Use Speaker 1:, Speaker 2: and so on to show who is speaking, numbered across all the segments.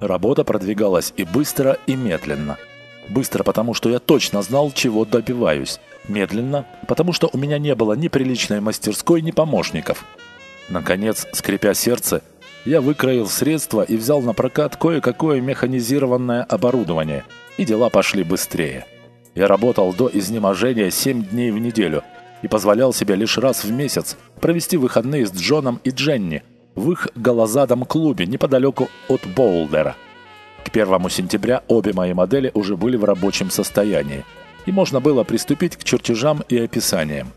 Speaker 1: Работа продвигалась и быстро, и медленно. Быстро, потому что я точно знал, чего добиваюсь. Медленно, потому что у меня не было ни приличной мастерской, ни помощников. Наконец, скрипя сердце, я выкроил средства и взял на прокат кое-какое механизированное оборудование, и дела пошли быстрее. Я работал до изнеможения 7 дней в неделю и позволял себе лишь раз в месяц провести выходные с Джоном и Дженни в их голозадом клубе неподалеку от Боулдера. К 1 сентября обе мои модели уже были в рабочем состоянии, и можно было приступить к чертежам и описаниям.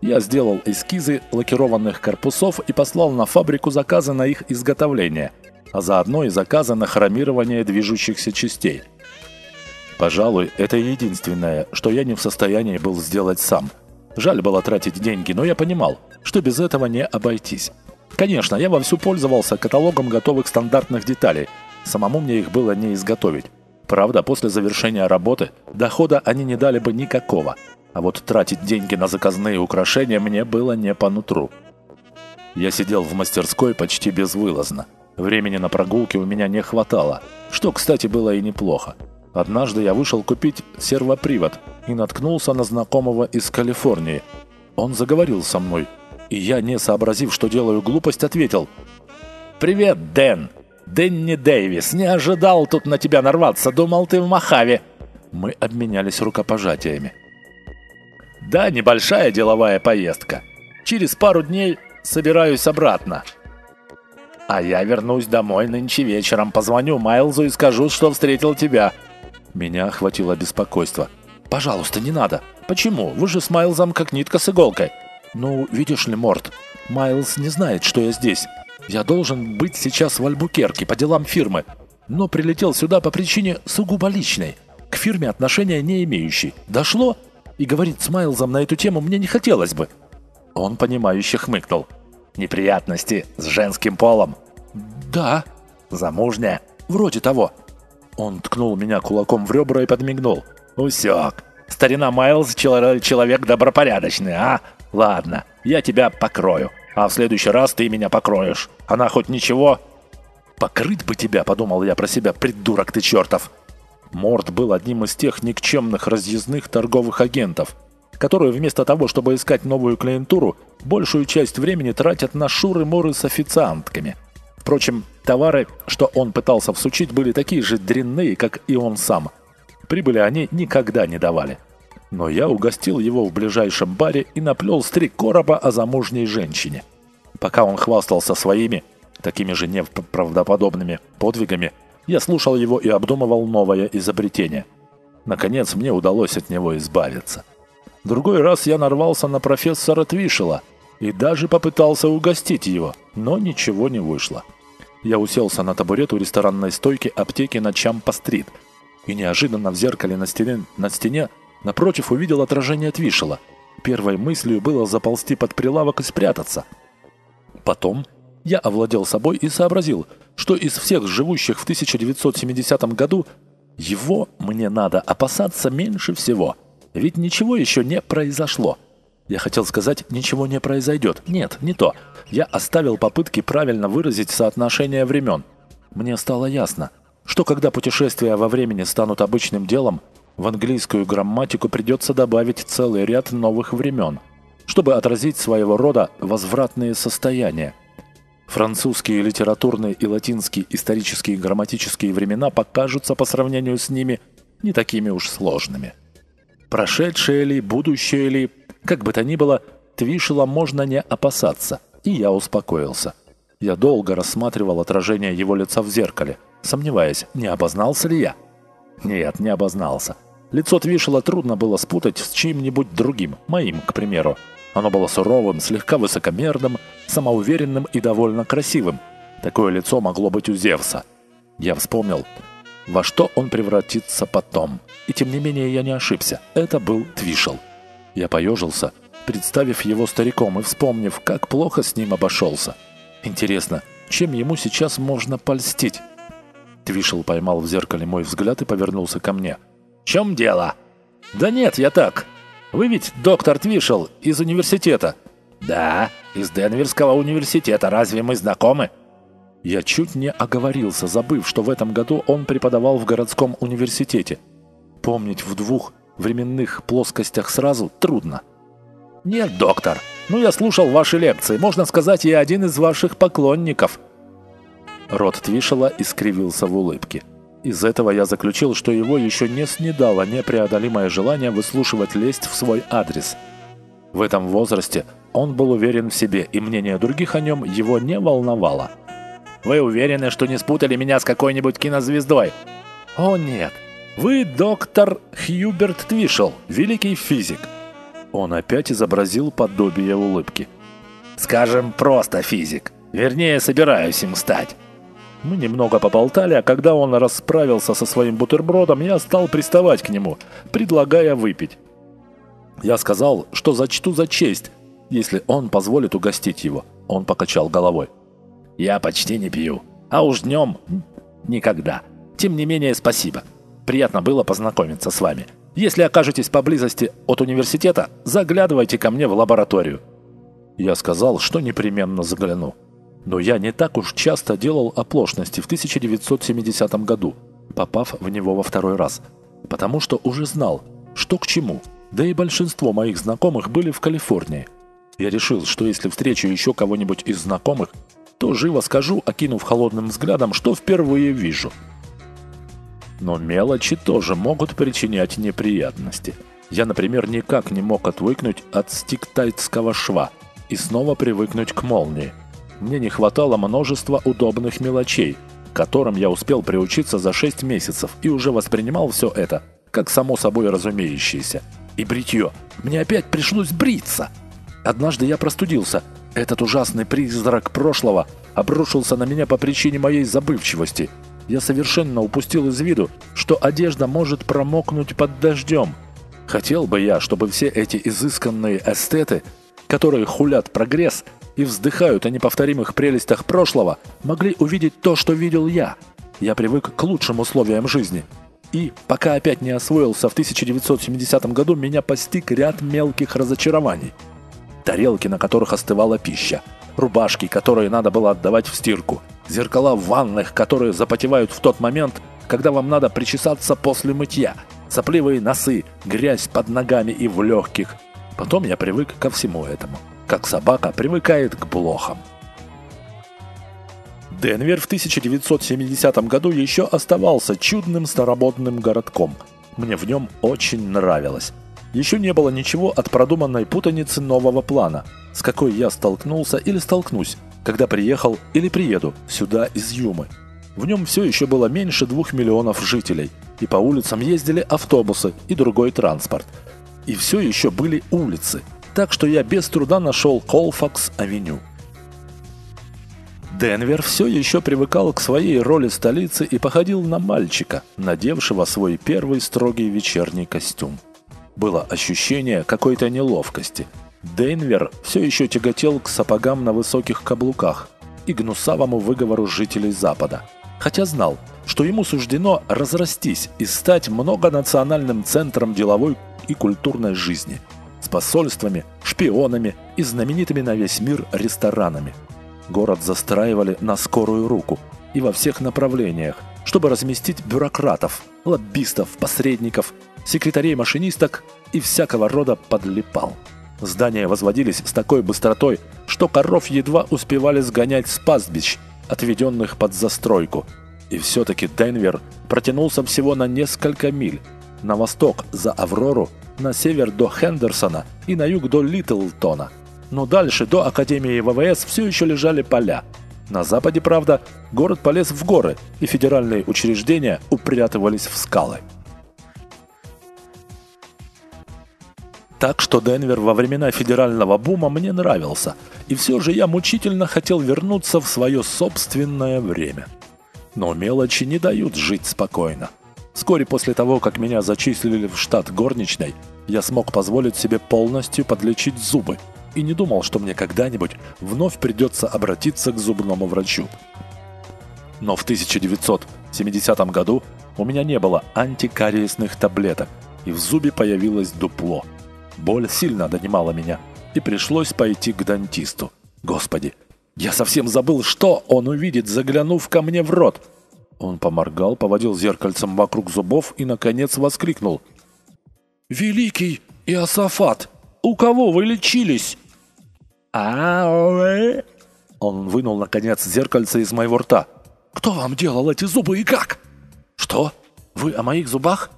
Speaker 1: Я сделал эскизы лакированных корпусов и послал на фабрику заказы на их изготовление, а заодно и заказы на хромирование движущихся частей. Пожалуй, это единственное, что я не в состоянии был сделать сам. Жаль было тратить деньги, но я понимал, что без этого не обойтись. Конечно, я вовсю пользовался каталогом готовых стандартных деталей. Самому мне их было не изготовить. Правда, после завершения работы дохода они не дали бы никакого – а вот тратить деньги на заказные украшения мне было не по нутру. Я сидел в мастерской почти безвылазно. Времени на прогулки у меня не хватало, что, кстати, было и неплохо. Однажды я вышел купить сервопривод и наткнулся на знакомого из Калифорнии. Он заговорил со мной, и я, не сообразив, что делаю глупость, ответил «Привет, Дэн! Дэнни Дэвис! Не ожидал тут на тебя нарваться, думал ты в Махаве!» Мы обменялись рукопожатиями. Да, небольшая деловая поездка. Через пару дней собираюсь обратно. А я вернусь домой нынче вечером. Позвоню Майлзу и скажу, что встретил тебя. Меня охватило беспокойство. Пожалуйста, не надо. Почему? Вы же с Майлзом как нитка с иголкой. Ну, видишь ли, Морт, Майлз не знает, что я здесь. Я должен быть сейчас в Альбукерке по делам фирмы, но прилетел сюда по причине сугубо личной, к фирме отношения не имеющей. Дошло? и говорить с Майлзом на эту тему мне не хотелось бы». Он, понимающе хмыкнул. «Неприятности с женским полом?» «Да». «Замужняя?» «Вроде того». Он ткнул меня кулаком в ребра и подмигнул. «Усек. Старина Майлз человек добропорядочный, а? Ладно, я тебя покрою. А в следующий раз ты меня покроешь. Она хоть ничего?» «Покрыть бы тебя», — подумал я про себя, придурок ты чертов. Морд был одним из тех никчемных разъездных торговых агентов, которые вместо того, чтобы искать новую клиентуру, большую часть времени тратят на шуры-муры с официантками. Впрочем, товары, что он пытался всучить, были такие же дрянные, как и он сам. Прибыли они никогда не давали. Но я угостил его в ближайшем баре и наплел с три короба о замужней женщине. Пока он хвастался своими, такими же неправдоподобными подвигами, я слушал его и обдумывал новое изобретение. Наконец, мне удалось от него избавиться. Другой раз я нарвался на профессора Твишела и даже попытался угостить его, но ничего не вышло. Я уселся на табурет у ресторанной стойки аптеки на Чампа-стрит и неожиданно в зеркале на стене, на стене напротив увидел отражение Твишела. Первой мыслью было заползти под прилавок и спрятаться. Потом я овладел собой и сообразил, что из всех живущих в 1970 году его мне надо опасаться меньше всего. Ведь ничего еще не произошло. Я хотел сказать, ничего не произойдет. Нет, не то. Я оставил попытки правильно выразить соотношение времен. Мне стало ясно, что когда путешествия во времени станут обычным делом, в английскую грамматику придется добавить целый ряд новых времен, чтобы отразить своего рода возвратные состояния – Французские литературные и латинские исторические грамматические времена покажутся по сравнению с ними не такими уж сложными. Прошедшее ли, будущее ли, как бы то ни было, Твишела можно не опасаться, и я успокоился. Я долго рассматривал отражение его лица в зеркале, сомневаясь, не обознался ли я. Нет, не обознался. Лицо Твишела трудно было спутать с чьим-нибудь другим, моим, к примеру. Оно было суровым, слегка высокомерным, самоуверенным и довольно красивым. Такое лицо могло быть у Зевса. Я вспомнил, во что он превратится потом. И тем не менее я не ошибся. Это был Твишел. Я поежился, представив его стариком и вспомнив, как плохо с ним обошелся. Интересно, чем ему сейчас можно польстить? Твишел поймал в зеркале мой взгляд и повернулся ко мне. «В чем дело?» «Да нет, я так. Вы ведь доктор Твишел из университета?» «Да, из Денверского университета. Разве мы знакомы?» Я чуть не оговорился, забыв, что в этом году он преподавал в городском университете. Помнить в двух временных плоскостях сразу трудно. «Нет, доктор, ну я слушал ваши лекции, можно сказать, я один из ваших поклонников». Рот Твишела искривился в улыбке. Из этого я заключил, что его еще не снедало непреодолимое желание выслушивать лесть в свой адрес. В этом возрасте он был уверен в себе, и мнение других о нем его не волновало. «Вы уверены, что не спутали меня с какой-нибудь кинозвездой?» «О нет, вы доктор Хьюберт Твишел, великий физик». Он опять изобразил подобие улыбки. «Скажем, просто физик. Вернее, собираюсь им стать. Мы немного поболтали, а когда он расправился со своим бутербродом, я стал приставать к нему, предлагая выпить. Я сказал, что зачту за честь, если он позволит угостить его. Он покачал головой. «Я почти не пью, а уж днем никогда. Тем не менее, спасибо. Приятно было познакомиться с вами. Если окажетесь поблизости от университета, заглядывайте ко мне в лабораторию». Я сказал, что непременно загляну. Но я не так уж часто делал оплошности в 1970 году, попав в него во второй раз, потому что уже знал, что к чему, да и большинство моих знакомых были в Калифорнии. Я решил, что если встречу еще кого-нибудь из знакомых, то живо скажу, окинув холодным взглядом, что впервые вижу. Но мелочи тоже могут причинять неприятности. Я, например, никак не мог отвыкнуть от стиктайтского шва и снова привыкнуть к молнии – мне не хватало множества удобных мелочей, которым я успел приучиться за 6 месяцев и уже воспринимал все это, как само собой разумеющееся. И бритье. Мне опять пришлось бриться. Однажды я простудился. Этот ужасный призрак прошлого обрушился на меня по причине моей забывчивости. Я совершенно упустил из виду, что одежда может промокнуть под дождем. Хотел бы я, чтобы все эти изысканные эстеты, которые хулят прогресс, и вздыхают о неповторимых прелестях прошлого, могли увидеть то, что видел я. Я привык к лучшим условиям жизни. И, пока опять не освоился в 1970 году, меня постиг ряд мелких разочарований. Тарелки, на которых остывала пища, рубашки, которые надо было отдавать в стирку, зеркала в ванных, которые запотевают в тот момент, когда вам надо причесаться после мытья, сопливые носы, грязь под ногами и в легких. Потом я привык ко всему этому как собака привыкает к блохам. Денвер в 1970 году еще оставался чудным старомодным городком. Мне в нем очень нравилось. Еще не было ничего от продуманной путаницы нового плана, с какой я столкнулся или столкнусь, когда приехал или приеду сюда из Юмы. В нем все еще было меньше двух миллионов жителей, и по улицам ездили автобусы и другой транспорт. И все еще были улицы, так что я без труда нашел Колфакс-авеню. Денвер все еще привыкал к своей роли столицы и походил на мальчика, надевшего свой первый строгий вечерний костюм. Было ощущение какой-то неловкости. Денвер все еще тяготел к сапогам на высоких каблуках и гнусавому выговору жителей Запада, хотя знал, что ему суждено разрастись и стать многонациональным центром деловой и культурной жизни – с посольствами, шпионами и знаменитыми на весь мир ресторанами. Город застраивали на скорую руку и во всех направлениях, чтобы разместить бюрократов, лоббистов, посредников, секретарей-машинисток и всякого рода подлипал. Здания возводились с такой быстротой, что коров едва успевали сгонять с пастбищ, отведенных под застройку. И все-таки Денвер протянулся всего на несколько миль. На восток за Аврору на север до Хендерсона и на юг до Литлтона. Но дальше, до Академии ВВС, все еще лежали поля. На западе, правда, город полез в горы, и федеральные учреждения упрятывались в скалы. Так что Денвер во времена федерального бума мне нравился, и все же я мучительно хотел вернуться в свое собственное время. Но мелочи не дают жить спокойно. Вскоре после того, как меня зачислили в штат горничной, я смог позволить себе полностью подлечить зубы и не думал, что мне когда-нибудь вновь придется обратиться к зубному врачу. Но в 1970 году у меня не было антикариесных таблеток, и в зубе появилось дупло. Боль сильно донимала меня, и пришлось пойти к дантисту. Господи, Я совсем забыл, что он увидит, заглянув ко мне в рот. Он поморгал, поводил зеркальцем вокруг зубов и, наконец, воскликнул. «Великий Иосафат, у кого вы лечились?» а Он вынул, наконец, зеркальце из моего рта. «Кто вам делал эти зубы и как?» «Что? Вы о моих зубах?»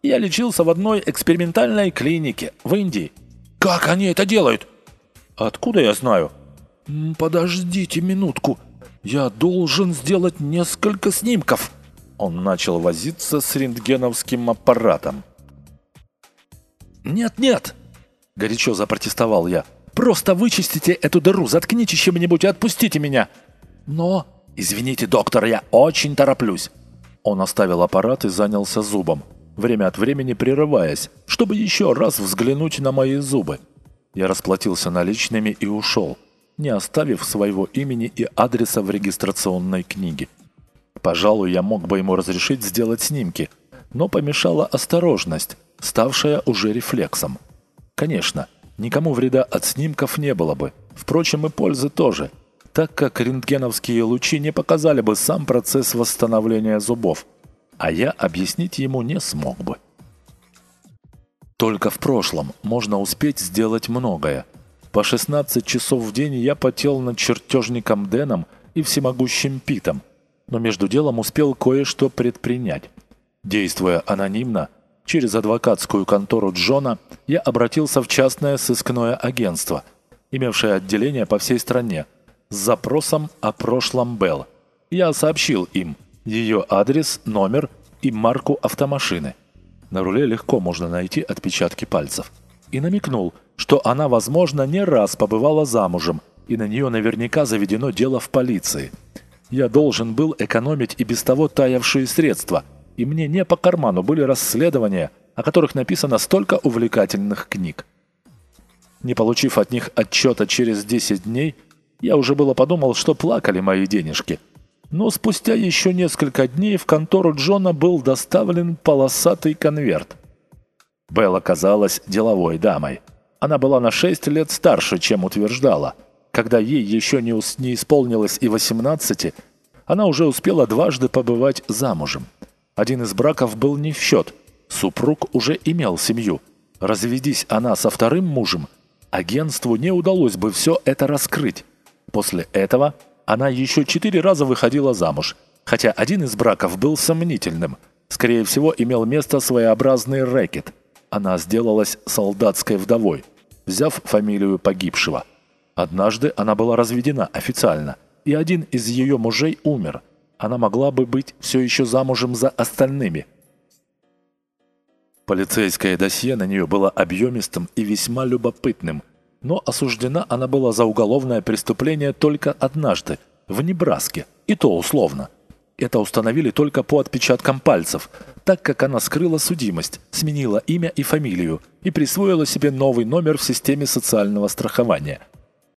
Speaker 1: «Я лечился в одной экспериментальной клинике в Индии». «Как они это делают?» «Откуда я знаю?» «Подождите минутку. Я должен сделать несколько снимков». Он начал возиться с рентгеновским аппаратом. «Нет-нет!» – горячо запротестовал я. «Просто вычистите эту дыру, заткните чем-нибудь и отпустите меня!» «Но...» «Извините, доктор, я очень тороплюсь!» Он оставил аппарат и занялся зубом, время от времени прерываясь, чтобы еще раз взглянуть на мои зубы. Я расплатился наличными и ушел, не оставив своего имени и адреса в регистрационной книге. Пожалуй, я мог бы ему разрешить сделать снимки, но помешала осторожность, ставшая уже рефлексом. Конечно, никому вреда от снимков не было бы, впрочем и пользы тоже, так как рентгеновские лучи не показали бы сам процесс восстановления зубов, а я объяснить ему не смог бы. Только в прошлом можно успеть сделать многое. По 16 часов в день я потел над чертежником Дэном и всемогущим Питом, но между делом успел кое-что предпринять. Действуя анонимно, через адвокатскую контору Джона я обратился в частное сыскное агентство, имевшее отделение по всей стране, с запросом о прошлом Белл. Я сообщил им ее адрес, номер и марку автомашины – на руле легко можно найти отпечатки пальцев. И намекнул, что она, возможно, не раз побывала замужем, и на нее наверняка заведено дело в полиции. Я должен был экономить и без того таявшие средства, и мне не по карману были расследования, о которых написано столько увлекательных книг. Не получив от них отчета через 10 дней, я уже было подумал, что плакали мои денежки – но спустя еще несколько дней в контору Джона был доставлен полосатый конверт. Белл оказалась деловой дамой. Она была на 6 лет старше, чем утверждала. Когда ей еще не, не исполнилось и 18, она уже успела дважды побывать замужем. Один из браков был не в счет. Супруг уже имел семью. Разведись она со вторым мужем, агентству не удалось бы все это раскрыть. После этого она еще четыре раза выходила замуж, хотя один из браков был сомнительным. Скорее всего, имел место своеобразный рэкет. Она сделалась солдатской вдовой, взяв фамилию погибшего. Однажды она была разведена официально, и один из ее мужей умер. Она могла бы быть все еще замужем за остальными. Полицейское досье на нее было объемистым и весьма любопытным – но осуждена она была за уголовное преступление только однажды, в Небраске, и то условно. Это установили только по отпечаткам пальцев, так как она скрыла судимость, сменила имя и фамилию и присвоила себе новый номер в системе социального страхования –